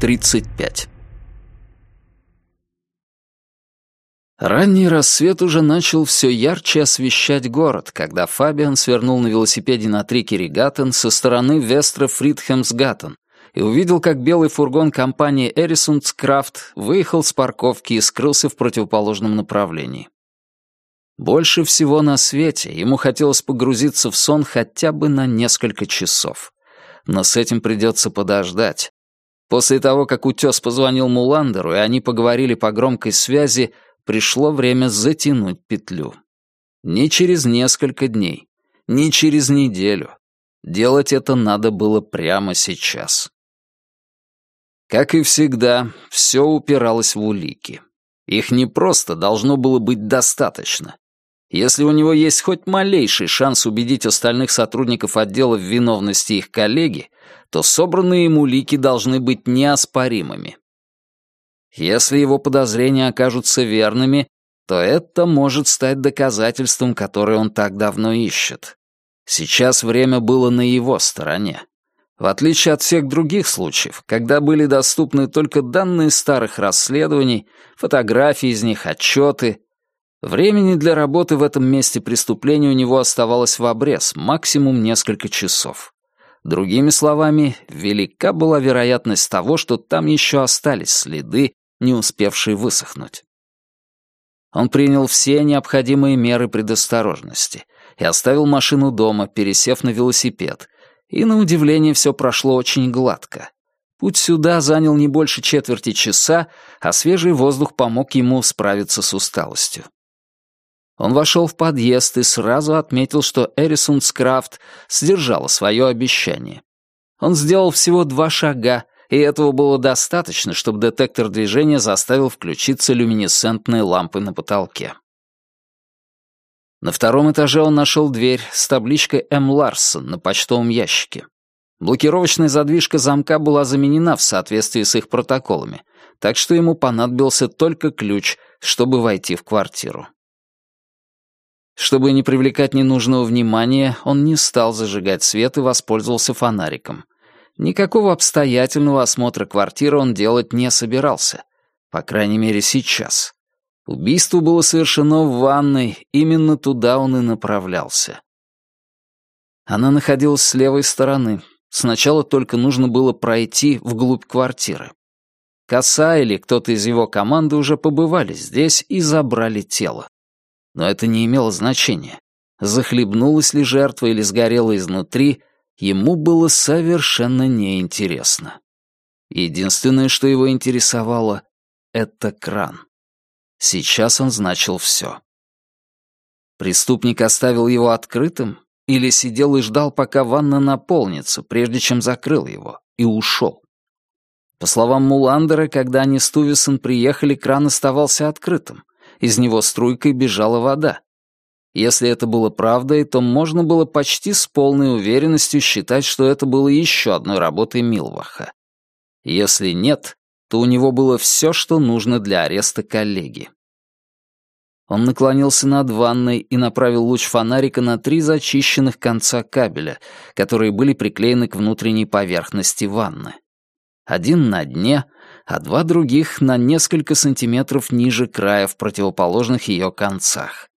35 Ранний рассвет уже начал все ярче освещать город, когда Фабиан свернул на велосипеде на трике Регаттен со стороны Вестра Фридхемсгаттен и увидел, как белый фургон компании Эрисундскрафт выехал с парковки и скрылся в противоположном направлении. Больше всего на свете ему хотелось погрузиться в сон хотя бы на несколько часов. Но с этим придется подождать. После того, как утес позвонил Муландеру, и они поговорили по громкой связи, пришло время затянуть петлю. Не через несколько дней, не через неделю. Делать это надо было прямо сейчас. Как и всегда, все упиралось в улики. Их не просто должно было быть достаточно. Если у него есть хоть малейший шанс убедить остальных сотрудников отдела в виновности их коллеги, то собранные им улики должны быть неоспоримыми. Если его подозрения окажутся верными, то это может стать доказательством, которое он так давно ищет. Сейчас время было на его стороне. В отличие от всех других случаев, когда были доступны только данные старых расследований, фотографии из них, отчеты, времени для работы в этом месте преступления у него оставалось в обрез, максимум несколько часов. Другими словами, велика была вероятность того, что там еще остались следы, не успевший высохнуть. Он принял все необходимые меры предосторожности и оставил машину дома, пересев на велосипед, и, на удивление, все прошло очень гладко. Путь сюда занял не больше четверти часа, а свежий воздух помог ему справиться с усталостью. Он вошел в подъезд и сразу отметил, что Эрисунскрафт сдержала свое обещание. Он сделал всего два шага, и этого было достаточно, чтобы детектор движения заставил включиться люминесцентные лампы на потолке. На втором этаже он нашел дверь с табличкой «М. Ларсон» на почтовом ящике. Блокировочная задвижка замка была заменена в соответствии с их протоколами, так что ему понадобился только ключ, чтобы войти в квартиру. Чтобы не привлекать ненужного внимания, он не стал зажигать свет и воспользовался фонариком. Никакого обстоятельного осмотра квартиры он делать не собирался. По крайней мере, сейчас. Убийство было совершено в ванной, именно туда он и направлялся. Она находилась с левой стороны. Сначала только нужно было пройти вглубь квартиры. Коса или кто-то из его команды уже побывали здесь и забрали тело. Но это не имело значения. Захлебнулась ли жертва или сгорела изнутри, ему было совершенно неинтересно. Единственное, что его интересовало, — это кран. Сейчас он значил все. Преступник оставил его открытым или сидел и ждал, пока ванна наполнится, прежде чем закрыл его, и ушел. По словам Муландера, когда они с Тувисон приехали, кран оставался открытым. Из него струйкой бежала вода. Если это было правдой, то можно было почти с полной уверенностью считать, что это было еще одной работой Милваха. Если нет, то у него было все, что нужно для ареста коллеги. Он наклонился над ванной и направил луч фонарика на три зачищенных конца кабеля, которые были приклеены к внутренней поверхности ванны. Один на дне, а два других на несколько сантиметров ниже края в противоположных ее концах.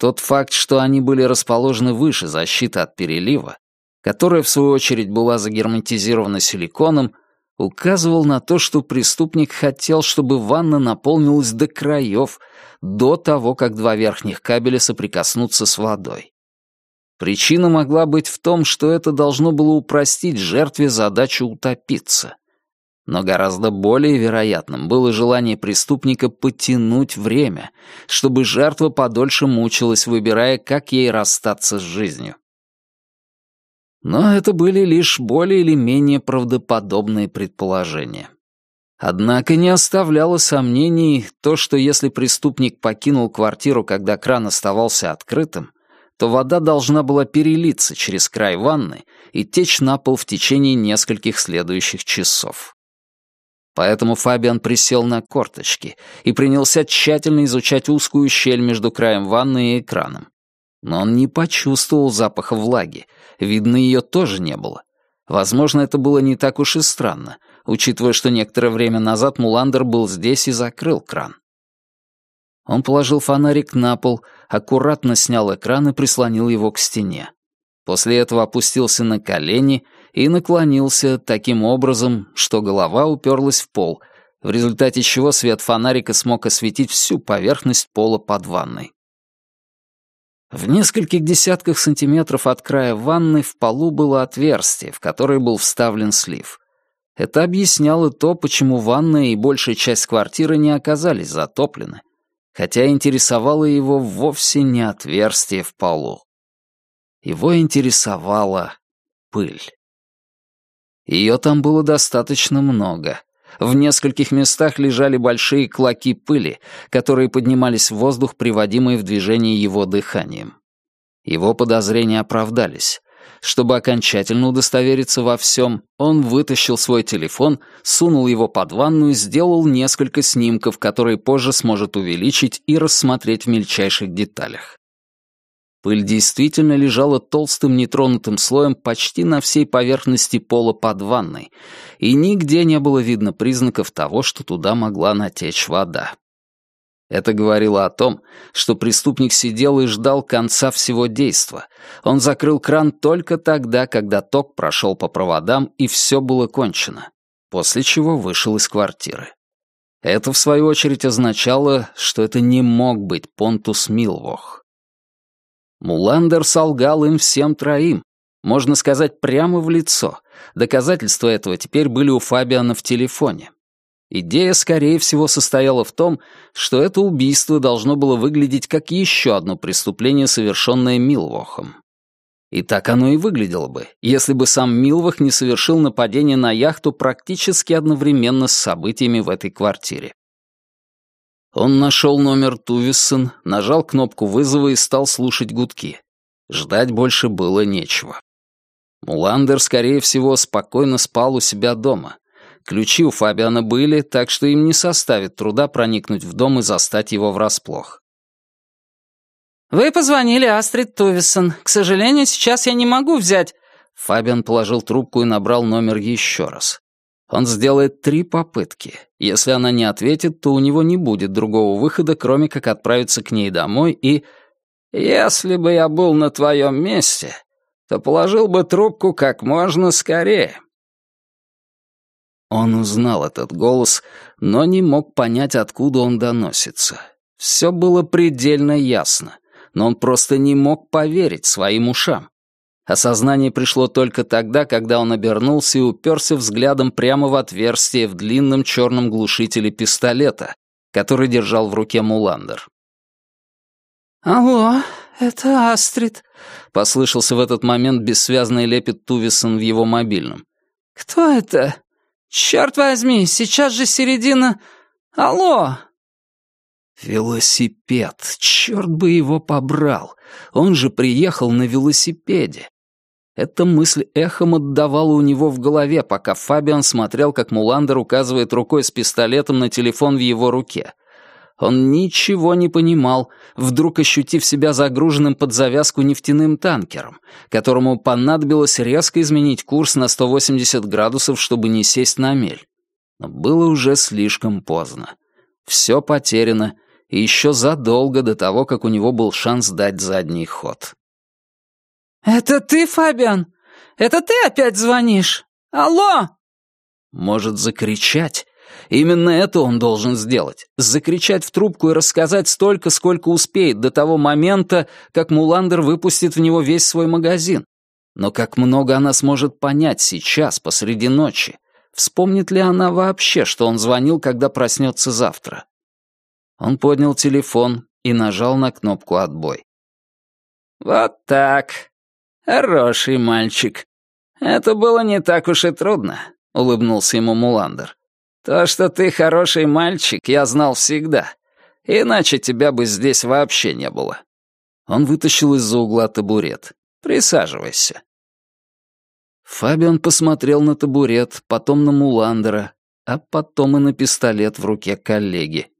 Тот факт, что они были расположены выше защиты от перелива, которая, в свою очередь, была загерметизирована силиконом, указывал на то, что преступник хотел, чтобы ванна наполнилась до краев, до того, как два верхних кабеля соприкоснутся с водой. Причина могла быть в том, что это должно было упростить жертве задачу утопиться. Но гораздо более вероятным было желание преступника потянуть время, чтобы жертва подольше мучилась, выбирая, как ей расстаться с жизнью. Но это были лишь более или менее правдоподобные предположения. Однако не оставляло сомнений то, что если преступник покинул квартиру, когда кран оставался открытым, то вода должна была перелиться через край ванны и течь на пол в течение нескольких следующих часов. Поэтому Фабиан присел на корточки и принялся тщательно изучать узкую щель между краем ванны и экраном. Но он не почувствовал запаха влаги, видно, ее тоже не было. Возможно, это было не так уж и странно. учитывая, что некоторое время назад Муландер был здесь и закрыл кран. Он положил фонарик на пол, аккуратно снял экран и прислонил его к стене. После этого опустился на колени и наклонился таким образом, что голова уперлась в пол, в результате чего свет фонарика смог осветить всю поверхность пола под ванной. В нескольких десятках сантиметров от края ванны в полу было отверстие, в которое был вставлен слив. Это объясняло то, почему ванная и большая часть квартиры не оказались затоплены, хотя интересовало его вовсе не отверстие в полу. Его интересовала пыль. Ее там было достаточно много. В нескольких местах лежали большие клоки пыли, которые поднимались в воздух, приводимые в движение его дыханием. Его подозрения оправдались. Чтобы окончательно удостовериться во всем, он вытащил свой телефон, сунул его под ванну и сделал несколько снимков, которые позже сможет увеличить и рассмотреть в мельчайших деталях. Пыль действительно лежала толстым нетронутым слоем почти на всей поверхности пола под ванной, и нигде не было видно признаков того, что туда могла натечь вода. Это говорило о том, что преступник сидел и ждал конца всего действа. Он закрыл кран только тогда, когда ток прошел по проводам и все было кончено, после чего вышел из квартиры. Это, в свою очередь, означало, что это не мог быть Понтус Милвох. Муландер солгал им всем троим, можно сказать, прямо в лицо. Доказательства этого теперь были у Фабиана в телефоне. Идея, скорее всего, состояла в том, что это убийство должно было выглядеть как еще одно преступление, совершенное Милвохом. И так оно и выглядело бы, если бы сам Милвох не совершил нападение на яхту практически одновременно с событиями в этой квартире. Он нашел номер Тувиссон, нажал кнопку вызова и стал слушать гудки. Ждать больше было нечего. Муландер, скорее всего, спокойно спал у себя дома. Ключи у Фабиана были, так что им не составит труда проникнуть в дом и застать его врасплох. «Вы позвонили Астрид Тувиссон. К сожалению, сейчас я не могу взять...» Фабиан положил трубку и набрал номер еще раз. Он сделает три попытки. Если она не ответит, то у него не будет другого выхода, кроме как отправиться к ней домой и... «Если бы я был на твоем месте, то положил бы трубку как можно скорее». Он узнал этот голос, но не мог понять, откуда он доносится. Все было предельно ясно, но он просто не мог поверить своим ушам. Осознание пришло только тогда, когда он обернулся и уперся взглядом прямо в отверстие в длинном черном глушителе пистолета, который держал в руке Муландер. «Алло, это Астрид», — послышался в этот момент бессвязный лепет Тувисон в его мобильном. «Кто это? Черт возьми, сейчас же середина... Алло!» Велосипед, черт бы его побрал. Он же приехал на велосипеде. Эта мысль эхом отдавала у него в голове, пока Фабиан смотрел, как Муландер указывает рукой с пистолетом на телефон в его руке. Он ничего не понимал, вдруг ощутив себя загруженным под завязку нефтяным танкером, которому понадобилось резко изменить курс на 180 градусов, чтобы не сесть на мель. Но было уже слишком поздно. Все потеряно, и еще задолго до того, как у него был шанс дать задний ход. «Это ты, Фабиан? Это ты опять звонишь? Алло!» Может закричать? Именно это он должен сделать. Закричать в трубку и рассказать столько, сколько успеет до того момента, как Муландер выпустит в него весь свой магазин. Но как много она сможет понять сейчас, посреди ночи? Вспомнит ли она вообще, что он звонил, когда проснется завтра? Он поднял телефон и нажал на кнопку «Отбой». «Вот так. Хороший мальчик. Это было не так уж и трудно», — улыбнулся ему Муландер. «То, что ты хороший мальчик, я знал всегда. Иначе тебя бы здесь вообще не было». Он вытащил из-за угла табурет. «Присаживайся». Фабиан посмотрел на табурет, потом на Муландера, а потом и на пистолет в руке коллеги.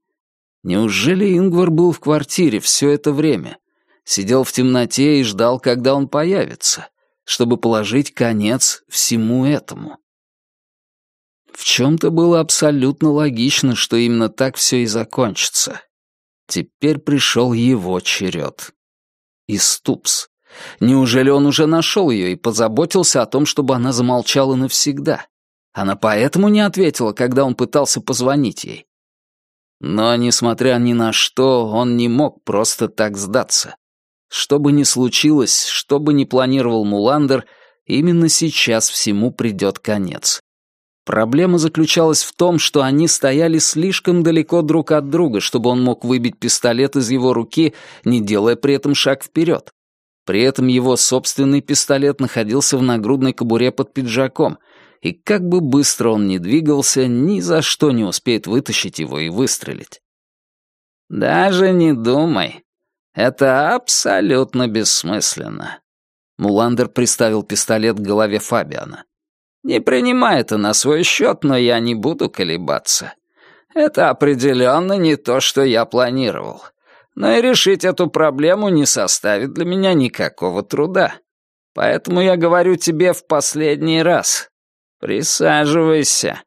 Неужели Ингвар был в квартире все это время? Сидел в темноте и ждал, когда он появится, чтобы положить конец всему этому. В чем-то было абсолютно логично, что именно так все и закончится. Теперь пришел его черед. И Ступс. Неужели он уже нашел ее и позаботился о том, чтобы она замолчала навсегда? Она поэтому не ответила, когда он пытался позвонить ей. Но, несмотря ни на что, он не мог просто так сдаться. Что бы ни случилось, что бы ни планировал Муландер, именно сейчас всему придет конец. Проблема заключалась в том, что они стояли слишком далеко друг от друга, чтобы он мог выбить пистолет из его руки, не делая при этом шаг вперед. При этом его собственный пистолет находился в нагрудной кобуре под пиджаком, и как бы быстро он ни двигался, ни за что не успеет вытащить его и выстрелить. «Даже не думай. Это абсолютно бессмысленно». Муландер приставил пистолет к голове Фабиана. Не принимай это на свой счет, но я не буду колебаться. Это определенно не то, что я планировал. Но и решить эту проблему не составит для меня никакого труда. Поэтому я говорю тебе в последний раз. Присаживайся.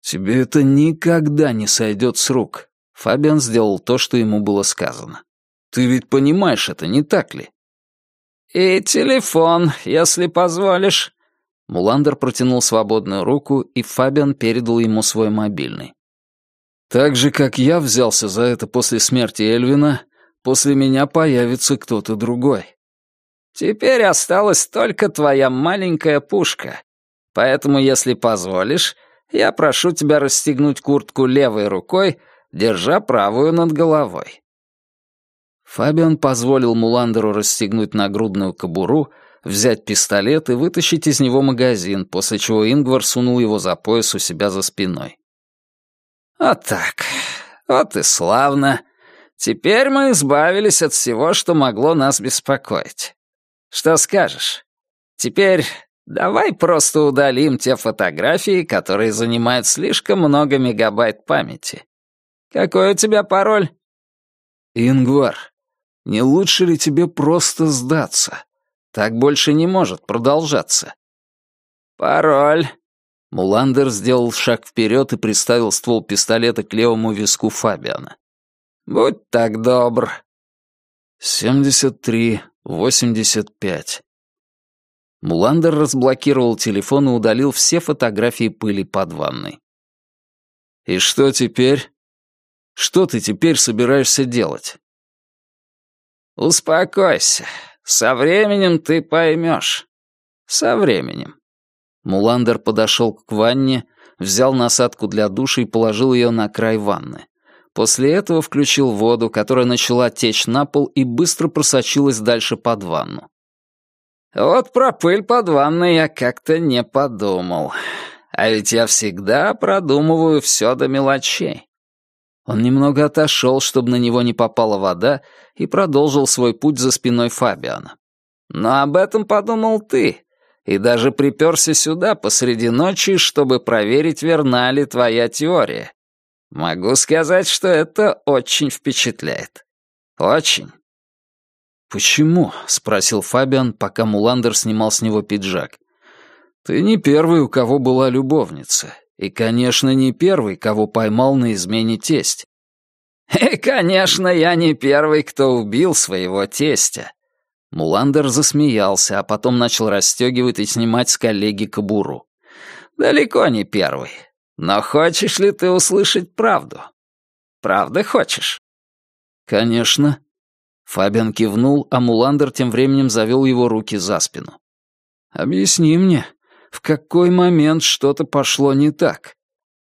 Тебе это никогда не сойдет с рук. Фабиан сделал то, что ему было сказано. Ты ведь понимаешь это, не так ли? И телефон, если позволишь. Муландер протянул свободную руку, и Фабиан передал ему свой мобильный. «Так же, как я взялся за это после смерти Эльвина, после меня появится кто-то другой. Теперь осталась только твоя маленькая пушка. Поэтому, если позволишь, я прошу тебя расстегнуть куртку левой рукой, держа правую над головой». Фабиан позволил Муландеру расстегнуть нагрудную кобуру, взять пистолет и вытащить из него магазин, после чего Ингвар сунул его за пояс у себя за спиной. «Вот так. Вот и славно. Теперь мы избавились от всего, что могло нас беспокоить. Что скажешь? Теперь давай просто удалим те фотографии, которые занимают слишком много мегабайт памяти. Какой у тебя пароль?» «Ингвар, не лучше ли тебе просто сдаться?» Так больше не может продолжаться. Пароль. Муландер сделал шаг вперед и приставил ствол пистолета к левому виску Фабиана. Будь так добр. Семьдесят три, восемьдесят пять. Муландер разблокировал телефон и удалил все фотографии пыли под ванной. «И что теперь? Что ты теперь собираешься делать?» «Успокойся. Со временем ты поймешь. Со временем. Муландер подошел к ванне, взял насадку для душа и положил ее на край ванны. После этого включил воду, которая начала течь на пол и быстро просочилась дальше под ванну. Вот про пыль под ванной я как-то не подумал. А ведь я всегда продумываю все до мелочей. Он немного отошел, чтобы на него не попала вода, и продолжил свой путь за спиной Фабиана. «Но об этом подумал ты, и даже приперся сюда посреди ночи, чтобы проверить, верна ли твоя теория. Могу сказать, что это очень впечатляет. Очень». «Почему?» — спросил Фабиан, пока Муландер снимал с него пиджак. «Ты не первый, у кого была любовница, и, конечно, не первый, кого поймал на измене тесть. И, конечно, я не первый, кто убил своего тестя. Муландер засмеялся, а потом начал расстегивать и снимать с коллеги кобуру. Далеко не первый. Но хочешь ли ты услышать правду? Правда хочешь? Конечно. Фабиан кивнул, а Муландер тем временем завел его руки за спину. «Объясни мне, в какой момент что-то пошло не так?»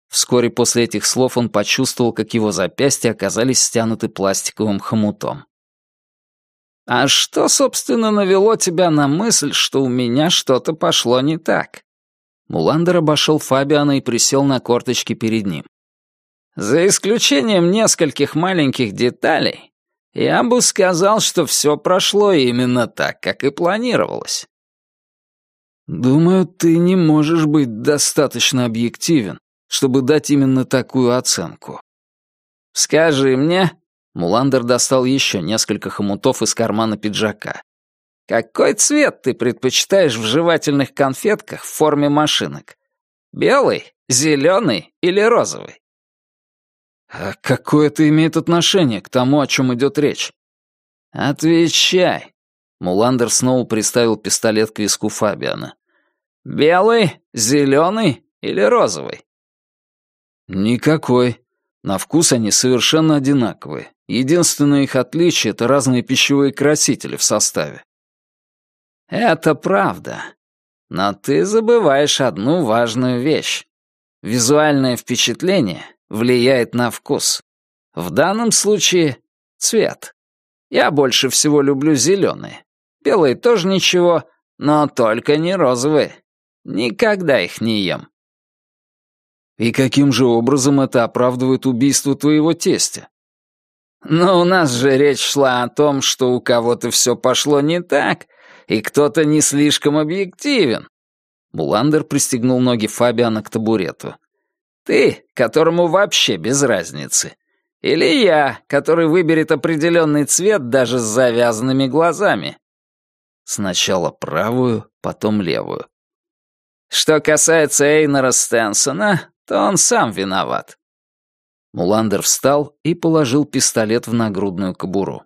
Вскоре после этих слов он почувствовал, как его запястья оказались стянуты пластиковым хомутом. «А что, собственно, навело тебя на мысль, что у меня что-то пошло не так?» Муландер обошел Фабиана и присел на корточки перед ним. «За исключением нескольких маленьких деталей, я бы сказал, что все прошло именно так, как и планировалось». «Думаю, ты не можешь быть достаточно объективен, чтобы дать именно такую оценку. «Скажи мне...» Муландер достал еще несколько хомутов из кармана пиджака. «Какой цвет ты предпочитаешь в жевательных конфетках в форме машинок? Белый, зеленый или розовый?» «А какое это имеет отношение к тому, о чем идет речь?» «Отвечай!» Муландер снова приставил пистолет к виску Фабиана. «Белый, зеленый или розовый?» «Никакой. На вкус они совершенно одинаковые. Единственное их отличие — это разные пищевые красители в составе». «Это правда. Но ты забываешь одну важную вещь. Визуальное впечатление влияет на вкус. В данном случае — цвет. Я больше всего люблю зеленые. Белые тоже ничего, но только не розовые. Никогда их не ем. И каким же образом это оправдывает убийство твоего тестя? Но у нас же речь шла о том, что у кого-то все пошло не так, и кто-то не слишком объективен. Буландер пристегнул ноги Фабиана к табурету. Ты, которому вообще без разницы. Или я, который выберет определенный цвет даже с завязанными глазами. Сначала правую, потом левую. Что касается Эйнора Стенсона, то он сам виноват. Муландер встал и положил пистолет в нагрудную кобуру.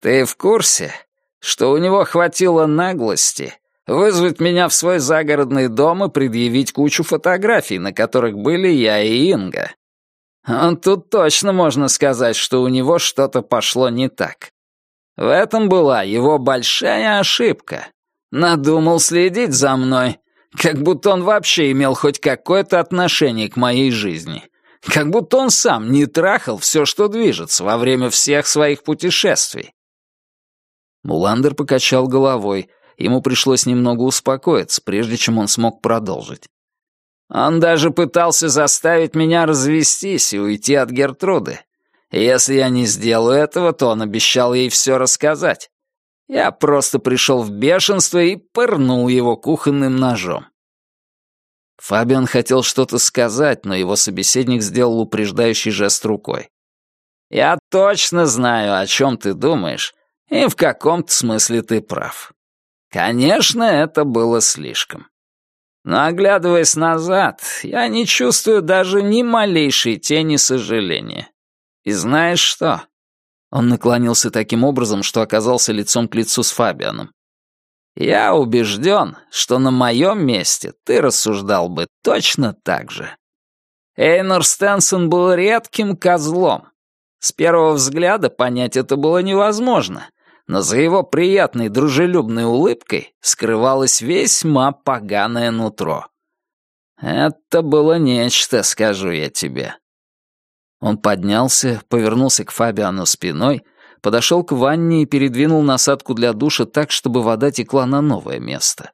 «Ты в курсе, что у него хватило наглости вызвать меня в свой загородный дом и предъявить кучу фотографий, на которых были я и Инга? Он тут точно можно сказать, что у него что-то пошло не так. В этом была его большая ошибка. Надумал следить за мной, как будто он вообще имел хоть какое-то отношение к моей жизни. Как будто он сам не трахал все, что движется во время всех своих путешествий. Муландер покачал головой. Ему пришлось немного успокоиться, прежде чем он смог продолжить. Он даже пытался заставить меня развестись и уйти от Гертруды. Если я не сделаю этого, то он обещал ей все рассказать. Я просто пришел в бешенство и пырнул его кухонным ножом. Фабиан хотел что-то сказать, но его собеседник сделал упреждающий жест рукой. «Я точно знаю, о чем ты думаешь, и в каком-то смысле ты прав. Конечно, это было слишком. Но оглядываясь назад, я не чувствую даже ни малейшей тени сожаления. И знаешь что?» Он наклонился таким образом, что оказался лицом к лицу с Фабианом. «Я убежден, что на моем месте ты рассуждал бы точно так же. Эйнор Стэнсон был редким козлом. С первого взгляда понять это было невозможно, но за его приятной дружелюбной улыбкой скрывалось весьма поганое нутро. Это было нечто, скажу я тебе. Он поднялся, повернулся к Фабиану спиной, подошел к ванне и передвинул насадку для душа так, чтобы вода текла на новое место.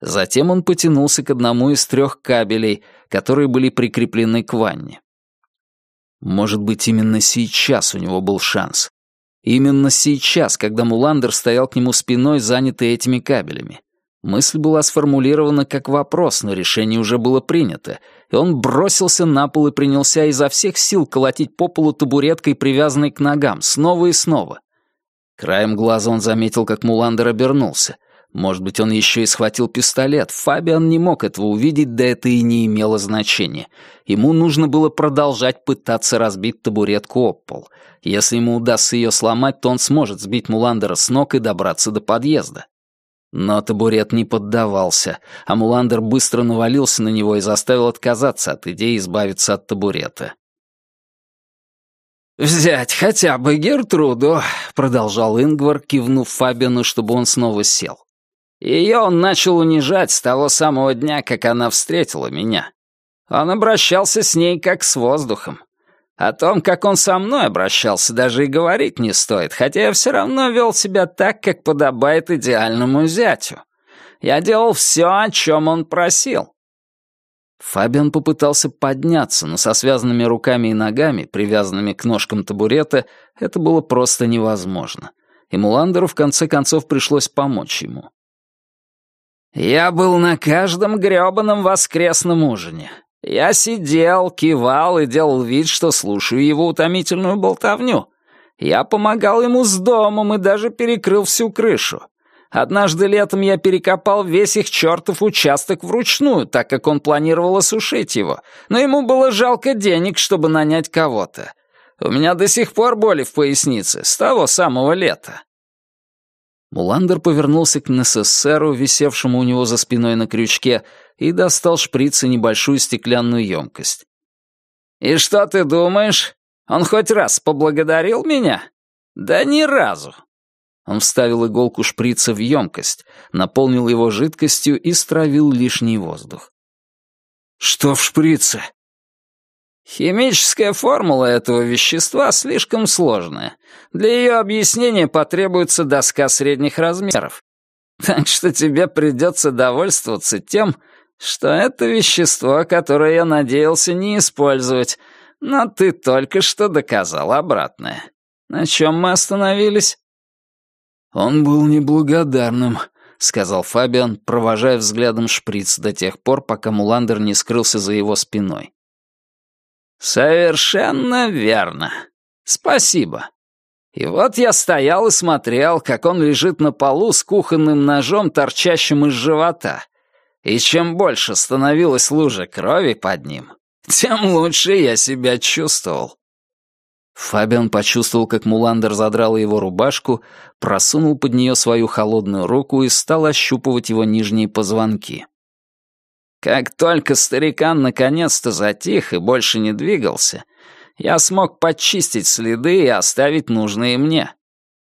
Затем он потянулся к одному из трех кабелей, которые были прикреплены к ванне. Может быть, именно сейчас у него был шанс. Именно сейчас, когда Муландер стоял к нему спиной, занятый этими кабелями. Мысль была сформулирована как вопрос, но решение уже было принято, и он бросился на пол и принялся изо всех сил колотить по полу табуреткой, привязанной к ногам, снова и снова. Краем глаза он заметил, как Муландер обернулся. Может быть, он еще и схватил пистолет. Фабиан не мог этого увидеть, да это и не имело значения. Ему нужно было продолжать пытаться разбить табуретку об пол. Если ему удастся ее сломать, то он сможет сбить Муландера с ног и добраться до подъезда. Но табурет не поддавался, а Муландер быстро навалился на него и заставил отказаться от идеи избавиться от табурета. «Взять хотя бы Гертруду», — продолжал Ингвар, кивнув Фабину, чтобы он снова сел. Ее он начал унижать с того самого дня, как она встретила меня. Он обращался с ней как с воздухом. О том, как он со мной обращался, даже и говорить не стоит, хотя я все равно вел себя так, как подобает идеальному зятю. Я делал все, о чем он просил. Фабиан попытался подняться, но со связанными руками и ногами, привязанными к ножкам табурета, это было просто невозможно. И Муландеру в конце концов пришлось помочь ему. «Я был на каждом грёбаном воскресном ужине. Я сидел, кивал и делал вид, что слушаю его утомительную болтовню. Я помогал ему с домом и даже перекрыл всю крышу. Однажды летом я перекопал весь их чертов участок вручную, так как он планировал осушить его, но ему было жалко денег, чтобы нанять кого-то. У меня до сих пор боли в пояснице, с того самого лета». Муландер повернулся к НССРу, висевшему у него за спиной на крючке, и достал шприц и небольшую стеклянную емкость. «И что ты думаешь? Он хоть раз поблагодарил меня? Да ни разу. Он вставил иголку шприца в емкость, наполнил его жидкостью и стравил лишний воздух. «Что в шприце?» «Химическая формула этого вещества слишком сложная. Для ее объяснения потребуется доска средних размеров. Так что тебе придется довольствоваться тем, что это вещество, которое я надеялся не использовать, но ты только что доказал обратное. На чем мы остановились?» «Он был неблагодарным», — сказал Фабиан, провожая взглядом шприц до тех пор, пока Муландер не скрылся за его спиной. «Совершенно верно. Спасибо. И вот я стоял и смотрел, как он лежит на полу с кухонным ножом, торчащим из живота. И чем больше становилась лужа крови под ним, тем лучше я себя чувствовал. Фабиан почувствовал, как Муландер задрал его рубашку, просунул под нее свою холодную руку и стал ощупывать его нижние позвонки. Как только старикан наконец-то затих и больше не двигался, я смог подчистить следы и оставить нужные мне.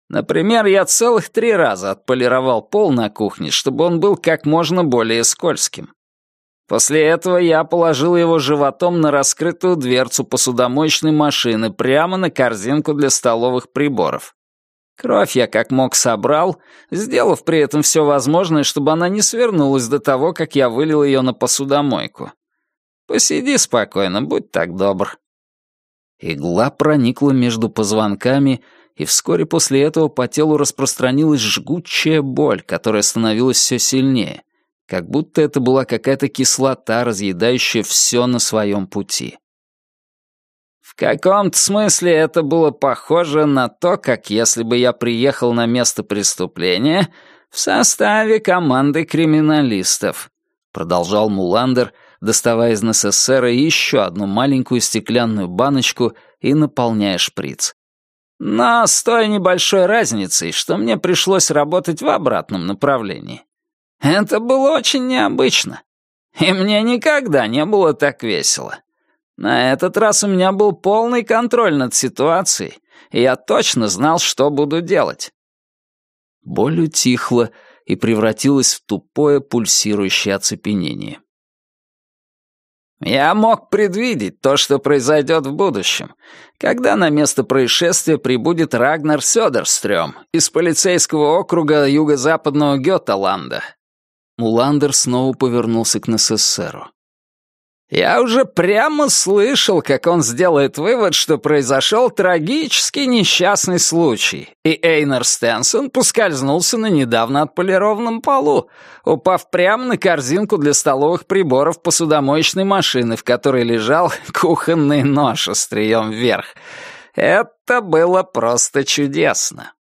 Например, я целых три раза отполировал пол на кухне, чтобы он был как можно более скользким. После этого я положил его животом на раскрытую дверцу посудомоечной машины прямо на корзинку для столовых приборов. Кровь я как мог собрал, сделав при этом все возможное, чтобы она не свернулась до того, как я вылил ее на посудомойку. Посиди спокойно, будь так добр. Игла проникла между позвонками, и вскоре после этого по телу распространилась жгучая боль, которая становилась все сильнее как будто это была какая-то кислота, разъедающая все на своем пути. Каком-то смысле это было похоже на то, как если бы я приехал на место преступления в составе команды криминалистов, продолжал Муландер, доставая из НССР еще одну маленькую стеклянную баночку и наполняя шприц. Но с той небольшой разницей, что мне пришлось работать в обратном направлении. Это было очень необычно. И мне никогда не было так весело. На этот раз у меня был полный контроль над ситуацией, и я точно знал, что буду делать. Боль утихла и превратилась в тупое пульсирующее оцепенение. Я мог предвидеть то, что произойдет в будущем, когда на место происшествия прибудет Рагнар Сёдерстрём из полицейского округа юго-западного Гёталанда Муландер снова повернулся к НССРу. «Я уже прямо слышал, как он сделает вывод, что произошел трагический несчастный случай, и Эйнер Стенсон поскользнулся на недавно отполированном полу, упав прямо на корзинку для столовых приборов посудомоечной машины, в которой лежал кухонный нож острием вверх. Это было просто чудесно».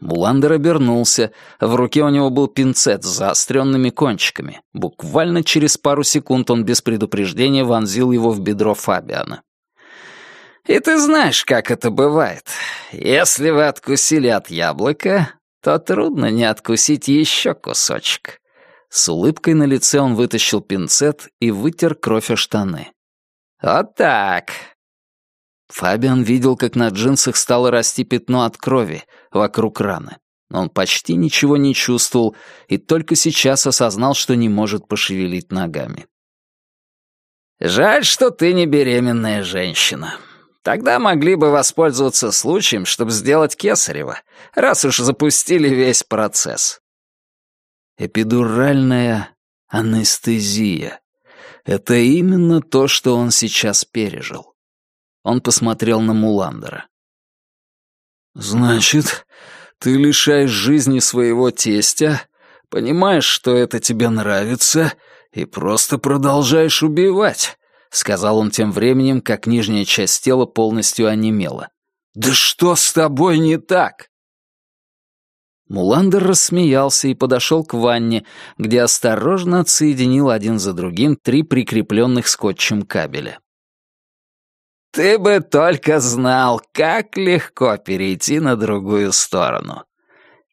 Муландер обернулся. В руке у него был пинцет с заостренными кончиками. Буквально через пару секунд он без предупреждения вонзил его в бедро Фабиана. «И ты знаешь, как это бывает. Если вы откусили от яблока, то трудно не откусить еще кусочек». С улыбкой на лице он вытащил пинцет и вытер кровь о штаны. «Вот так. Фабиан видел, как на джинсах стало расти пятно от крови вокруг раны. Он почти ничего не чувствовал и только сейчас осознал, что не может пошевелить ногами. «Жаль, что ты не беременная женщина. Тогда могли бы воспользоваться случаем, чтобы сделать кесарево, раз уж запустили весь процесс». Эпидуральная анестезия. Это именно то, что он сейчас пережил. Он посмотрел на Муландера. «Значит, ты лишаешь жизни своего тестя, понимаешь, что это тебе нравится, и просто продолжаешь убивать», — сказал он тем временем, как нижняя часть тела полностью онемела. «Да что с тобой не так?» Муландер рассмеялся и подошел к ванне, где осторожно отсоединил один за другим три прикрепленных скотчем кабеля. «Ты бы только знал, как легко перейти на другую сторону.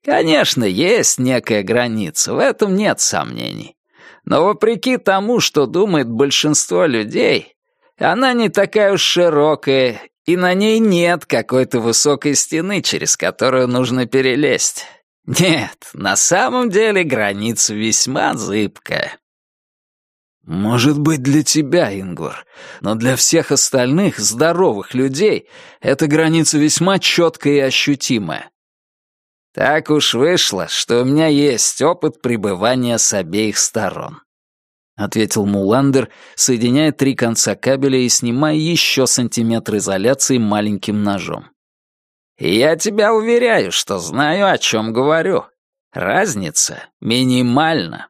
Конечно, есть некая граница, в этом нет сомнений. Но вопреки тому, что думает большинство людей, она не такая уж широкая, и на ней нет какой-то высокой стены, через которую нужно перелезть. Нет, на самом деле граница весьма зыбкая. Может быть, для тебя, Ингвар, но для всех остальных, здоровых людей, эта граница весьма четкая и ощутимая. Так уж вышло, что у меня есть опыт пребывания с обеих сторон. — ответил Муландер, соединяя три конца кабеля и снимая еще сантиметр изоляции маленьким ножом. «Я тебя уверяю, что знаю, о чем говорю. Разница минимальна».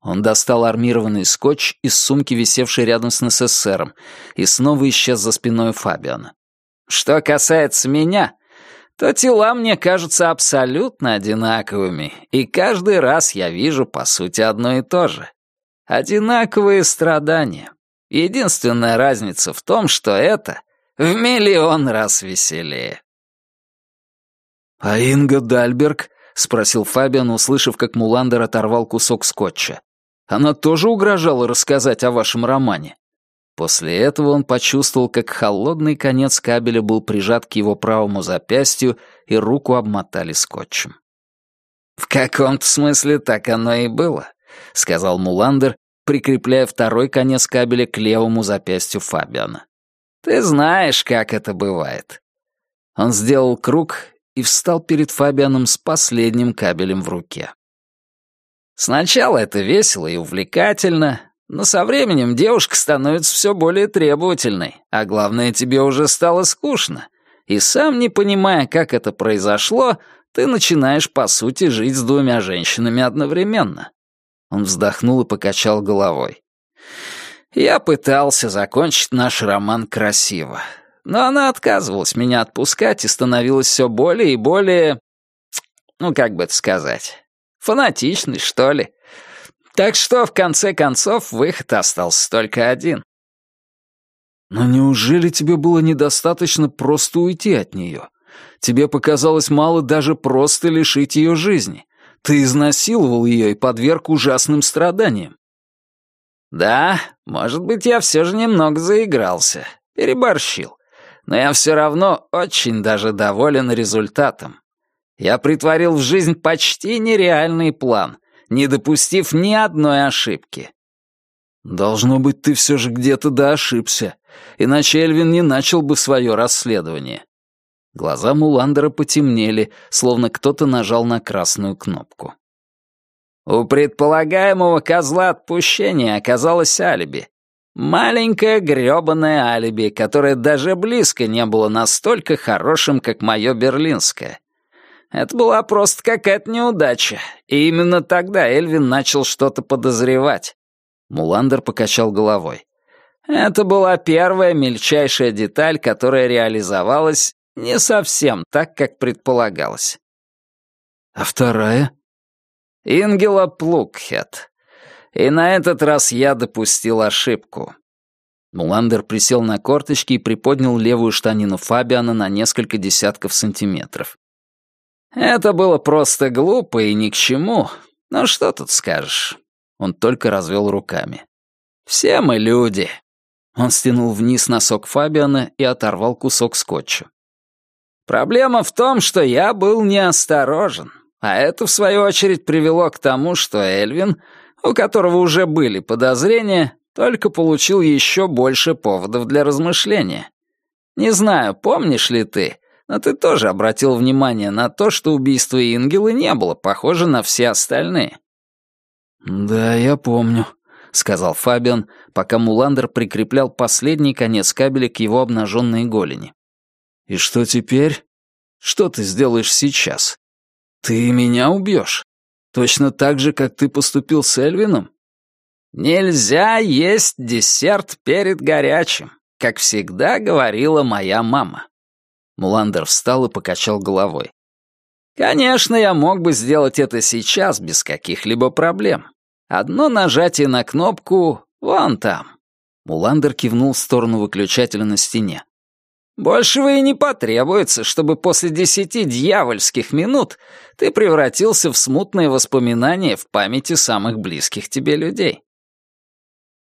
Он достал армированный скотч из сумки, висевшей рядом с НССРом, и снова исчез за спиной Фабиана. «Что касается меня, то тела мне кажутся абсолютно одинаковыми, и каждый раз я вижу, по сути, одно и то же. Одинаковые страдания. Единственная разница в том, что это в миллион раз веселее. «А Инга Дальберг?» — спросил Фабиан, услышав, как Муландер оторвал кусок скотча. «Она тоже угрожала рассказать о вашем романе?» После этого он почувствовал, как холодный конец кабеля был прижат к его правому запястью, и руку обмотали скотчем. «В каком-то смысле так оно и было», — сказал Муландер, прикрепляя второй конец кабеля к левому запястью Фабиана. «Ты знаешь, как это бывает». Он сделал круг и встал перед Фабианом с последним кабелем в руке. Сначала это весело и увлекательно, но со временем девушка становится все более требовательной, а главное, тебе уже стало скучно. И сам не понимая, как это произошло, ты начинаешь, по сути, жить с двумя женщинами одновременно. Он вздохнул и покачал головой. Я пытался закончить наш роман красиво, но она отказывалась меня отпускать и становилась все более и более... Ну, как бы это сказать? Фанатичной, что ли. Так что, в конце концов, выход остался только один. Но неужели тебе было недостаточно просто уйти от нее? Тебе показалось мало даже просто лишить ее жизни. Ты изнасиловал ее и подверг ужасным страданиям. Да, может быть, я все же немного заигрался, переборщил но я все равно очень даже доволен результатом. Я притворил в жизнь почти нереальный план, не допустив ни одной ошибки. Должно быть, ты все же где-то да ошибся, иначе Эльвин не начал бы свое расследование. Глаза Муландера потемнели, словно кто-то нажал на красную кнопку. У предполагаемого козла отпущения оказалось алиби, Маленькое грёбаное алиби, которое даже близко не было настолько хорошим, как мое берлинское. Это была просто какая-то неудача, и именно тогда Эльвин начал что-то подозревать. Муландер покачал головой. Это была первая мельчайшая деталь, которая реализовалась не совсем так, как предполагалось. А вторая? Ингела Плукхет. И на этот раз я допустил ошибку. Муландер присел на корточки и приподнял левую штанину Фабиана на несколько десятков сантиметров. «Это было просто глупо и ни к чему. Но что тут скажешь?» Он только развел руками. «Все мы люди». Он стянул вниз носок Фабиана и оторвал кусок скотча. «Проблема в том, что я был неосторожен, а это, в свою очередь, привело к тому, что Эльвин у которого уже были подозрения, только получил еще больше поводов для размышления. Не знаю, помнишь ли ты, но ты тоже обратил внимание на то, что убийство Ингелы не было похоже на все остальные. «Да, я помню», — сказал Фабиан, пока Муландер прикреплял последний конец кабеля к его обнаженной голени. «И что теперь? Что ты сделаешь сейчас? Ты меня убьешь?» Точно так же, как ты поступил с Эльвином? Нельзя есть десерт перед горячим, как всегда говорила моя мама. Муландер встал и покачал головой. Конечно, я мог бы сделать это сейчас без каких-либо проблем. Одно нажатие на кнопку вон там. Муландер кивнул в сторону выключателя на стене. Большего и не потребуется, чтобы после десяти дьявольских минут ты превратился в смутные воспоминания в памяти самых близких тебе людей.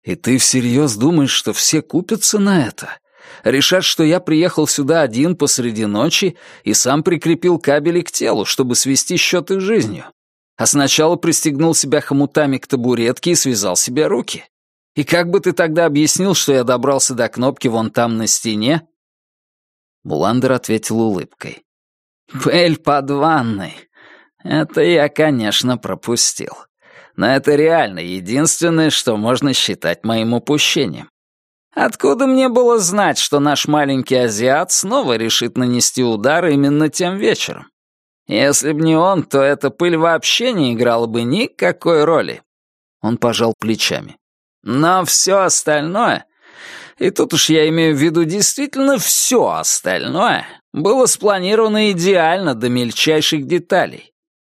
И ты всерьез думаешь, что все купятся на это? Решат, что я приехал сюда один посреди ночи и сам прикрепил кабели к телу, чтобы свести счеты с жизнью. А сначала пристегнул себя хомутами к табуретке и связал себе руки. И как бы ты тогда объяснил, что я добрался до кнопки вон там на стене?» Буландер ответил улыбкой. «Пыль под ванной. Это я, конечно, пропустил. Но это реально единственное, что можно считать моим упущением. Откуда мне было знать, что наш маленький азиат снова решит нанести удар именно тем вечером? Если б не он, то эта пыль вообще не играла бы никакой роли. Он пожал плечами. Но все остальное, и тут уж я имею в виду действительно все остальное, было спланировано идеально до мельчайших деталей.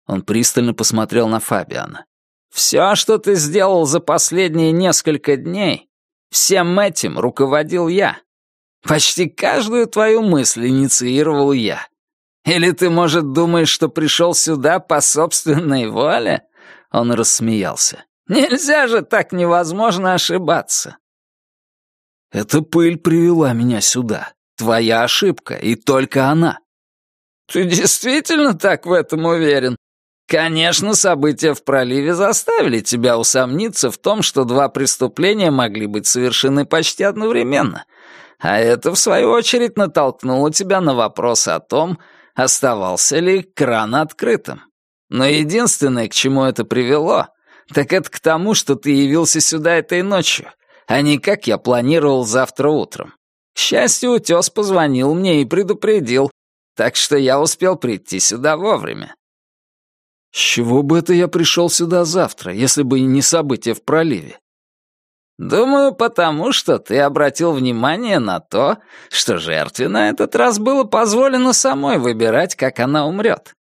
Он пристально посмотрел на Фабиана. Все, что ты сделал за последние несколько дней, Всем этим руководил я. Почти каждую твою мысль инициировал я. Или ты, может, думаешь, что пришел сюда по собственной воле?» Он рассмеялся. «Нельзя же так невозможно ошибаться». «Эта пыль привела меня сюда. Твоя ошибка, и только она». «Ты действительно так в этом уверен?» Конечно, события в проливе заставили тебя усомниться в том, что два преступления могли быть совершены почти одновременно, а это, в свою очередь, натолкнуло тебя на вопрос о том, оставался ли кран открытым. Но единственное, к чему это привело, так это к тому, что ты явился сюда этой ночью, а не как я планировал завтра утром. К счастью, утес позвонил мне и предупредил, так что я успел прийти сюда вовремя. С чего бы это я пришел сюда завтра, если бы не события в проливе? Думаю, потому что ты обратил внимание на то, что жертве на этот раз было позволено самой выбирать, как она умрет.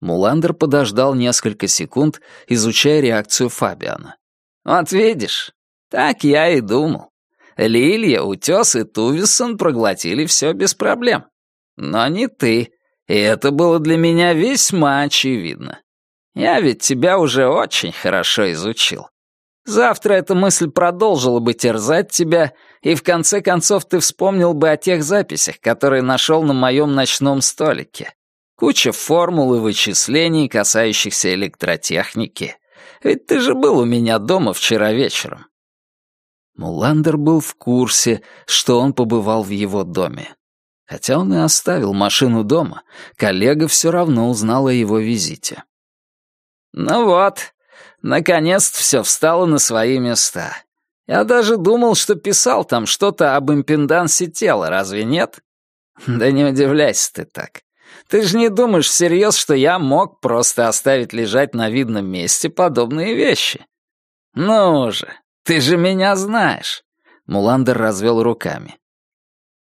Муландер подождал несколько секунд, изучая реакцию Фабиана. «Вот видишь, так я и думал. Лилия, Утес и Тувисон проглотили все без проблем. Но не ты, и это было для меня весьма очевидно. Я ведь тебя уже очень хорошо изучил. Завтра эта мысль продолжила бы терзать тебя, и в конце концов ты вспомнил бы о тех записях, которые нашел на моем ночном столике. Куча формул и вычислений, касающихся электротехники. Ведь ты же был у меня дома вчера вечером. Муландер был в курсе, что он побывал в его доме. Хотя он и оставил машину дома, коллега все равно узнал о его визите. Ну вот, наконец-то все встало на свои места. Я даже думал, что писал там что-то об импендансе тела, разве нет? Да не удивляйся ты так. Ты же не думаешь всерьез, что я мог просто оставить лежать на видном месте подобные вещи? Ну же, ты же меня знаешь. Муландер развел руками.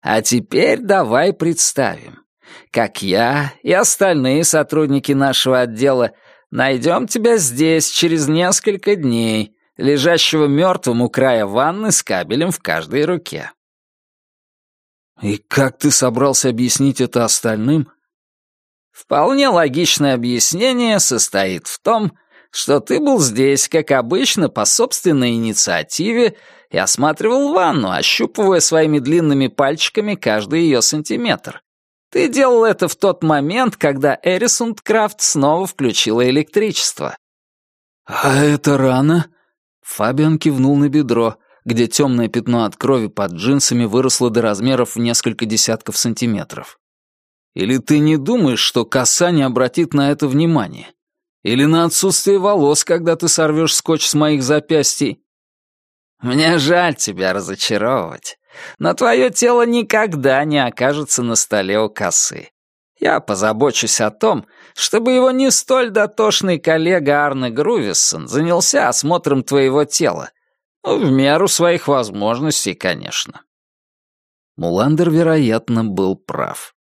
А теперь давай представим, как я и остальные сотрудники нашего отдела Найдем тебя здесь через несколько дней, лежащего мертвым у края ванны с кабелем в каждой руке». «И как ты собрался объяснить это остальным?» «Вполне логичное объяснение состоит в том, что ты был здесь, как обычно, по собственной инициативе и осматривал ванну, ощупывая своими длинными пальчиками каждый ее сантиметр, ты делал это в тот момент, когда Эрисундкрафт снова включила электричество». «А это рано?» Фабиан кивнул на бедро, где темное пятно от крови под джинсами выросло до размеров в несколько десятков сантиметров. «Или ты не думаешь, что коса не обратит на это внимание? Или на отсутствие волос, когда ты сорвешь скотч с моих запястий?» «Мне жаль тебя разочаровывать. Но твое тело никогда не окажется на столе у косы. Я позабочусь о том, чтобы его не столь дотошный коллега Арне Грувиссон занялся осмотром твоего тела. Ну, в меру своих возможностей, конечно. Муландер, вероятно, был прав.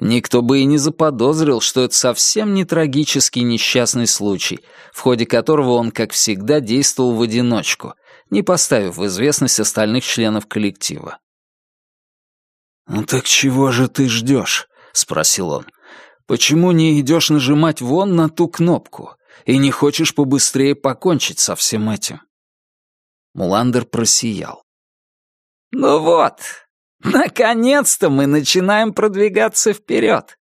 Никто бы и не заподозрил, что это совсем не трагический несчастный случай, в ходе которого он, как всегда, действовал в одиночку, не поставив в известность остальных членов коллектива. «Ну так чего же ты ждешь?» — спросил он. «Почему не идешь нажимать вон на ту кнопку и не хочешь побыстрее покончить со всем этим?» Муландер просиял. «Ну вот, наконец-то мы начинаем продвигаться вперед.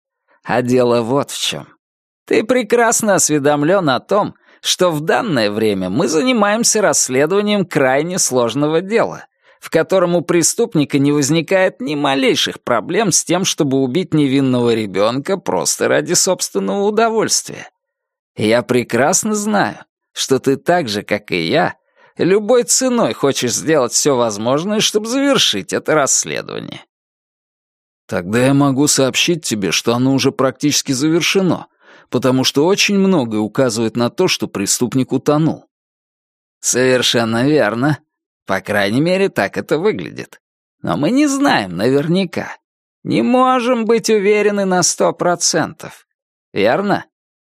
А дело вот в чем. Ты прекрасно осведомлен о том, что в данное время мы занимаемся расследованием крайне сложного дела, в котором у преступника не возникает ни малейших проблем с тем, чтобы убить невинного ребенка просто ради собственного удовольствия. Я прекрасно знаю, что ты так же, как и я, любой ценой хочешь сделать все возможное, чтобы завершить это расследование. Тогда я могу сообщить тебе, что оно уже практически завершено, потому что очень многое указывает на то, что преступник утонул. Совершенно верно. По крайней мере, так это выглядит. Но мы не знаем наверняка. Не можем быть уверены на сто процентов. Верно?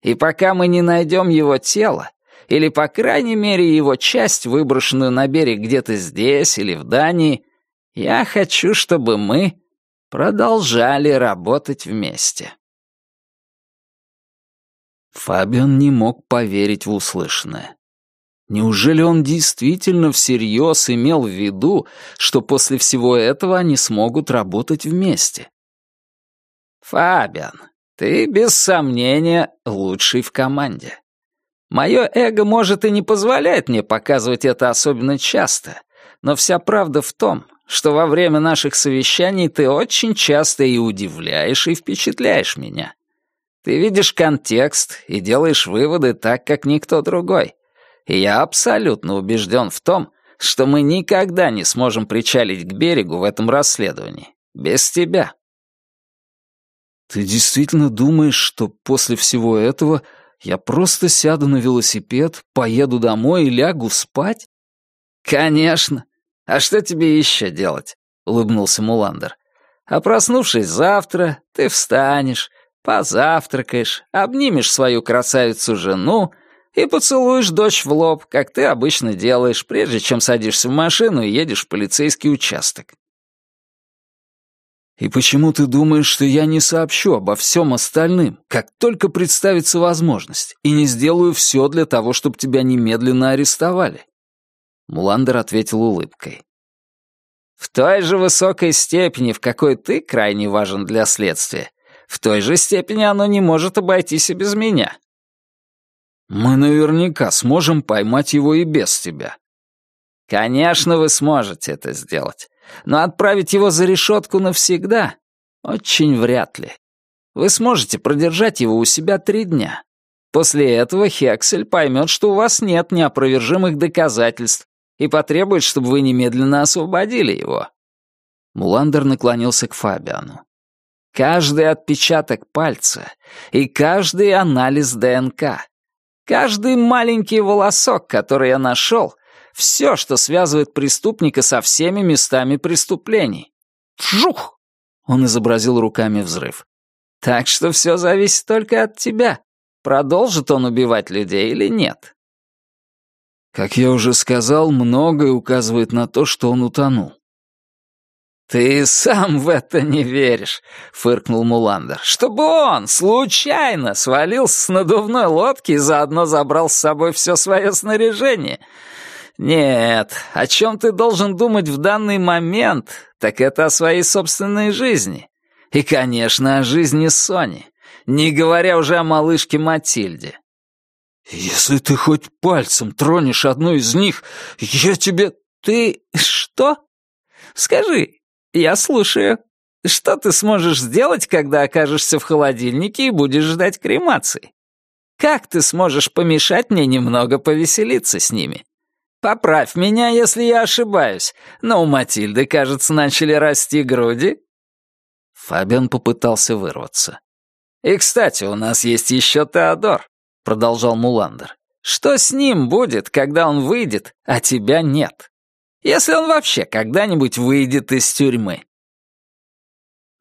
И пока мы не найдем его тело, или, по крайней мере, его часть, выброшенную на берег где-то здесь или в Дании, я хочу, чтобы мы продолжали работать вместе. Фабиан не мог поверить в услышанное. Неужели он действительно всерьез имел в виду, что после всего этого они смогут работать вместе? «Фабиан, ты, без сомнения, лучший в команде. Мое эго, может, и не позволяет мне показывать это особенно часто, но вся правда в том, что во время наших совещаний ты очень часто и удивляешь, и впечатляешь меня. Ты видишь контекст и делаешь выводы так, как никто другой. И я абсолютно убежден в том, что мы никогда не сможем причалить к берегу в этом расследовании. Без тебя. Ты действительно думаешь, что после всего этого я просто сяду на велосипед, поеду домой и лягу спать? Конечно. А что тебе еще делать? Улыбнулся Муландер. А проснувшись завтра, ты встанешь, позавтракаешь, обнимешь свою красавицу-жену и поцелуешь дочь в лоб, как ты обычно делаешь, прежде чем садишься в машину и едешь в полицейский участок. «И почему ты думаешь, что я не сообщу обо всем остальным, как только представится возможность, и не сделаю все для того, чтобы тебя немедленно арестовали?» Муландер ответил улыбкой. «В той же высокой степени, в какой ты крайне важен для следствия, в той же степени оно не может обойтись и без меня». «Мы наверняка сможем поймать его и без тебя». «Конечно, вы сможете это сделать но отправить его за решетку навсегда очень вряд ли. Вы сможете продержать его у себя три дня. После этого Хексель поймет, что у вас нет неопровержимых доказательств и потребует, чтобы вы немедленно освободили его». Муландер наклонился к Фабиану. «Каждый отпечаток пальца и каждый анализ ДНК, каждый маленький волосок, который я нашел, все, что связывает преступника со всеми местами преступлений. Вжух! Он изобразил руками взрыв. Так что все зависит только от тебя. Продолжит он убивать людей или нет? Как я уже сказал, многое указывает на то, что он утонул. «Ты сам в это не веришь», — фыркнул Муландер. «Чтобы он случайно свалился с надувной лодки и заодно забрал с собой все свое снаряжение. Нет, о чем ты должен думать в данный момент, так это о своей собственной жизни. И, конечно, о жизни Сони, не говоря уже о малышке Матильде. «Если ты хоть пальцем тронешь одну из них, я тебе...» «Ты что? Скажи, я слушаю. Что ты сможешь сделать, когда окажешься в холодильнике и будешь ждать кремации? Как ты сможешь помешать мне немного повеселиться с ними?» Поправь меня, если я ошибаюсь, но у Матильды, кажется, начали расти груди». Фабиан попытался вырваться. «И, кстати, у нас есть еще Теодор», — продолжал Муландер. «Что с ним будет, когда он выйдет, а тебя нет? Если он вообще когда-нибудь выйдет из тюрьмы?»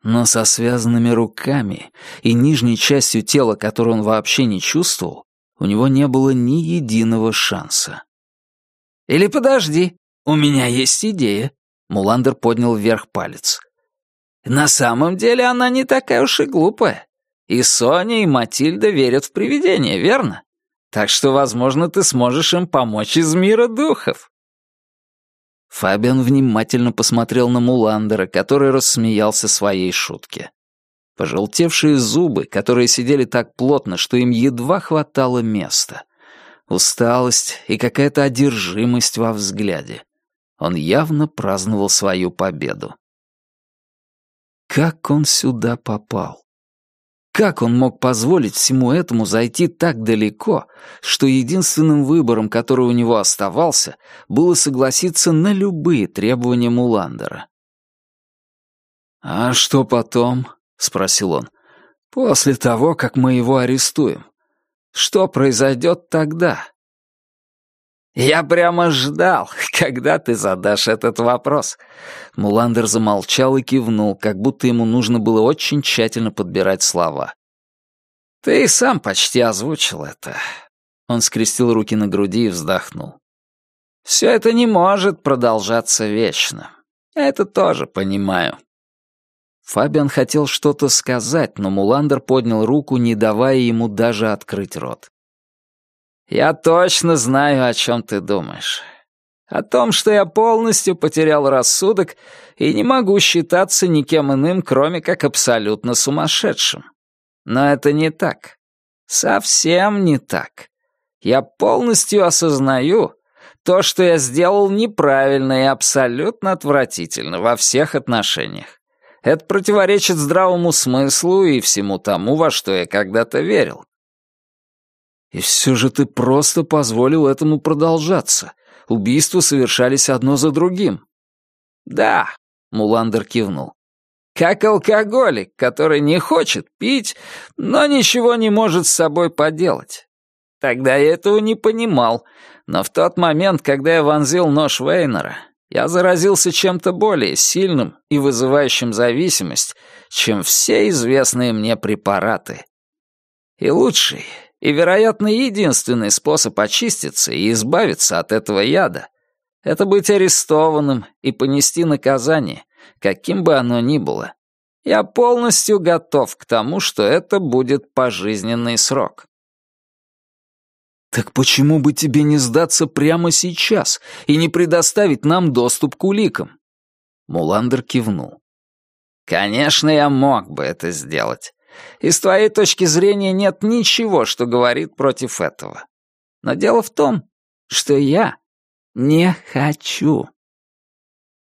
Но со связанными руками и нижней частью тела, которую он вообще не чувствовал, у него не было ни единого шанса. «Или подожди, у меня есть идея», — Муландер поднял вверх палец. «На самом деле она не такая уж и глупая. И Соня, и Матильда верят в привидения, верно? Так что, возможно, ты сможешь им помочь из мира духов». Фабиан внимательно посмотрел на Муландера, который рассмеялся своей шутке. Пожелтевшие зубы, которые сидели так плотно, что им едва хватало места. Усталость и какая-то одержимость во взгляде. Он явно праздновал свою победу. Как он сюда попал? Как он мог позволить всему этому зайти так далеко, что единственным выбором, который у него оставался, было согласиться на любые требования Муландера? «А что потом?» — спросил он. «После того, как мы его арестуем. Что произойдет тогда?» «Я прямо ждал, когда ты задашь этот вопрос». Муландер замолчал и кивнул, как будто ему нужно было очень тщательно подбирать слова. «Ты сам почти озвучил это». Он скрестил руки на груди и вздохнул. «Все это не может продолжаться вечно. Я это тоже понимаю». Фабиан хотел что-то сказать, но Муландер поднял руку, не давая ему даже открыть рот. Я точно знаю, о чем ты думаешь. О том, что я полностью потерял рассудок и не могу считаться никем иным, кроме как абсолютно сумасшедшим. Но это не так. Совсем не так. Я полностью осознаю, то, что я сделал, неправильно и абсолютно отвратительно во всех отношениях. Это противоречит здравому смыслу и всему тому, во что я когда-то верил. И все же ты просто позволил этому продолжаться. Убийства совершались одно за другим. Да, Муландер кивнул. Как алкоголик, который не хочет пить, но ничего не может с собой поделать. Тогда я этого не понимал, но в тот момент, когда я вонзил нож Вейнера, я заразился чем-то более сильным и вызывающим зависимость, чем все известные мне препараты. И лучший, и, вероятно, единственный способ очиститься и избавиться от этого яда — это быть арестованным и понести наказание, каким бы оно ни было. Я полностью готов к тому, что это будет пожизненный срок. «Так почему бы тебе не сдаться прямо сейчас и не предоставить нам доступ к уликам?» Муландер кивнул. «Конечно, я мог бы это сделать. И с твоей точки зрения нет ничего, что говорит против этого. Но дело в том, что я не хочу.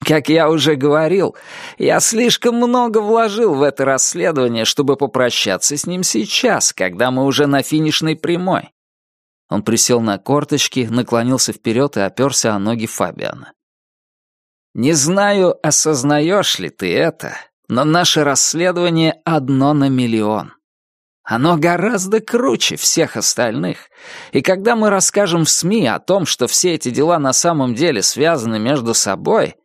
Как я уже говорил, я слишком много вложил в это расследование, чтобы попрощаться с ним сейчас, когда мы уже на финишной прямой. Он присел на корточки, наклонился вперед и оперся о ноги Фабиана. «Не знаю, осознаешь ли ты это, но наше расследование одно на миллион. Оно гораздо круче всех остальных. И когда мы расскажем в СМИ о том, что все эти дела на самом деле связаны между собой,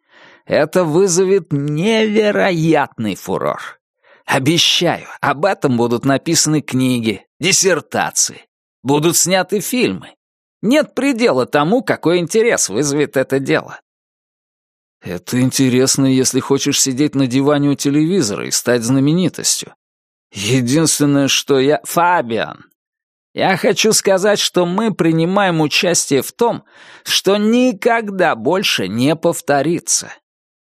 это вызовет невероятный фурор. Обещаю, об этом будут написаны книги, диссертации, будут сняты фильмы. Нет предела тому, какой интерес вызовет это дело. Это интересно, если хочешь сидеть на диване у телевизора и стать знаменитостью. Единственное, что я... Фабиан, я хочу сказать, что мы принимаем участие в том, что никогда больше не повторится.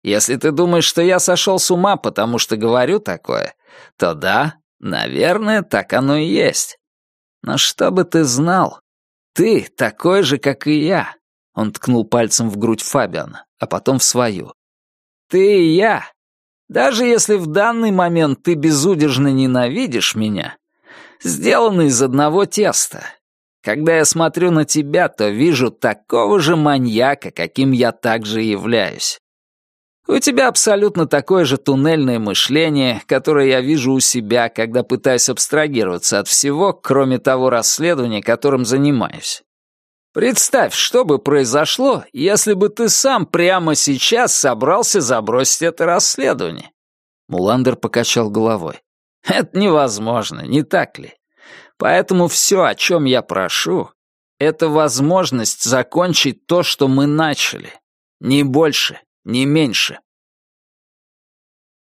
Если ты думаешь, что я сошел с ума, потому что говорю такое, то да, наверное, так оно и есть. Но чтобы ты знал, ты такой же, как и я. Он ткнул пальцем в грудь Фабиана, а потом в свою. «Ты и я. Даже если в данный момент ты безудержно ненавидишь меня, сделаны из одного теста. Когда я смотрю на тебя, то вижу такого же маньяка, каким я также являюсь. У тебя абсолютно такое же туннельное мышление, которое я вижу у себя, когда пытаюсь абстрагироваться от всего, кроме того расследования, которым занимаюсь. Представь, что бы произошло, если бы ты сам прямо сейчас собрался забросить это расследование. Муландер покачал головой. Это невозможно, не так ли? Поэтому все, о чем я прошу, это возможность закончить то, что мы начали. Ни больше, ни меньше.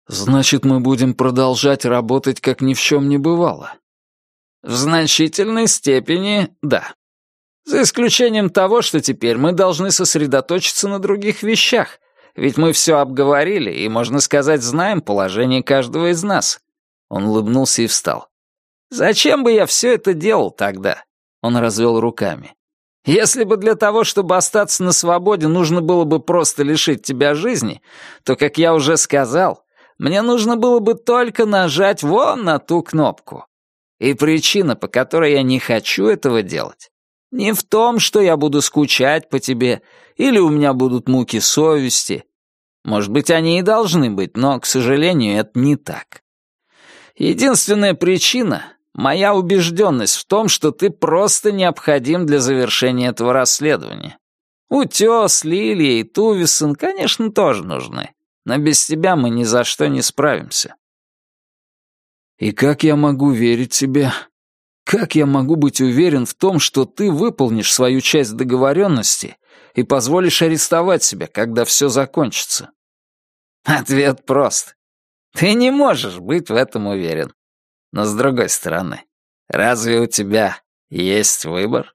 Значит, мы будем продолжать работать, как ни в чем не бывало. В значительной степени да. За исключением того, что теперь мы должны сосредоточиться на других вещах, ведь мы все обговорили и, можно сказать, знаем положение каждого из нас. Он улыбнулся и встал. Зачем бы я все это делал тогда? Он развел руками. Если бы для того, чтобы остаться на свободе, нужно было бы просто лишить тебя жизни, то, как я уже сказал, мне нужно было бы только нажать вон на ту кнопку. И причина, по которой я не хочу этого делать, не в том, что я буду скучать по тебе или у меня будут муки совести. Может быть, они и должны быть, но, к сожалению, это не так. Единственная причина — моя убежденность в том, что ты просто необходим для завершения этого расследования. Утес, Лилия и Тувисон, конечно, тоже нужны, но без тебя мы ни за что не справимся. И как я могу верить тебе? Как я могу быть уверен в том, что ты выполнишь свою часть договоренности и позволишь арестовать себя, когда все закончится? Ответ прост. Ты не можешь быть в этом уверен. Но с другой стороны, разве у тебя есть выбор?